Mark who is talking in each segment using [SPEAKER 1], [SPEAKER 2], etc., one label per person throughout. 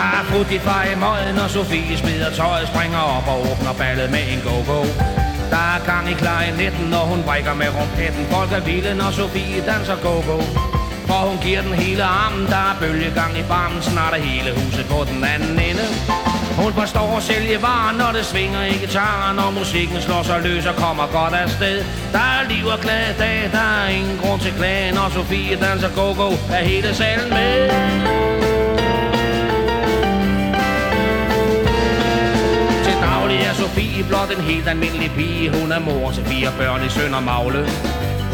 [SPEAKER 1] Der er fut i far i møden, og Sofie smider tøjet, springer op og åbner ballet med en go-go. Der er gang i klar i 19, når hun brækker med rumpetten. Folk er vilde, når Sofie danser go-go. For hun giver den hele armen, der er bølgegang i barmen, snart er hele huset på den anden ende. Hun forstår at sælge varer, når det svinger i gitaren Når musikken slår sig løs og kommer godt afsted Der er liv og glad dag, der er ingen grund til klagen Når Sofie danser go-go, er hele salen med Sofie blot en helt almindelig pige Hun er mor til fire børn i søn og magle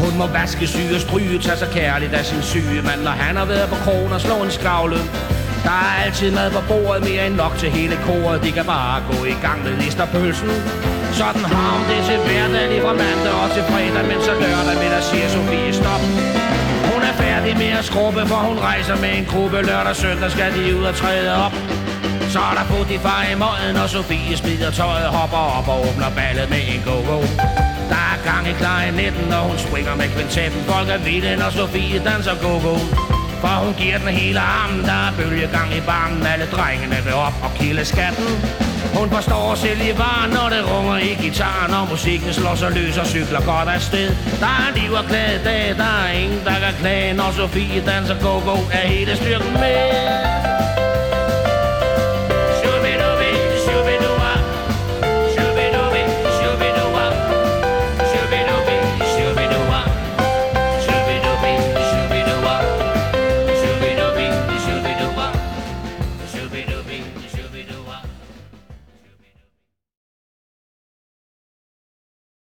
[SPEAKER 1] hun må vaske, syge og stryge, tage sig kærligt af sin syge mand, når han har været på krogen og slå en skavle. Der er altid mad på bordet, mere end nok til hele koret. De kan bare gå i gang med listerpølsen. Sådan har hun det til hverdag, lige fra mandag og til fredag, men så lørdag middag siger Sofie stop. Hun er færdig med at skrubbe, for hun rejser med en gruppe. Lørdag og søndag skal de ud og træde op. Så er der på i måden, og Sofie smider tøjet, hopper op og åbner ballet med en go-go. Der er gang i klar i 19, og hun springer med kvintetten. Folk er vilde, når Sofie danser go-go. For hun giver den hele armen, der er bølgegang i barmen Alle drengene vil op og kilde skatten Hun forstår selv i varen, når det runger i gitaren Og musikken slår sig løs og cykler godt afsted Der er liv og glade dag, der er ingen, der kan klage Når Sofie danser go-go, er hele styrken med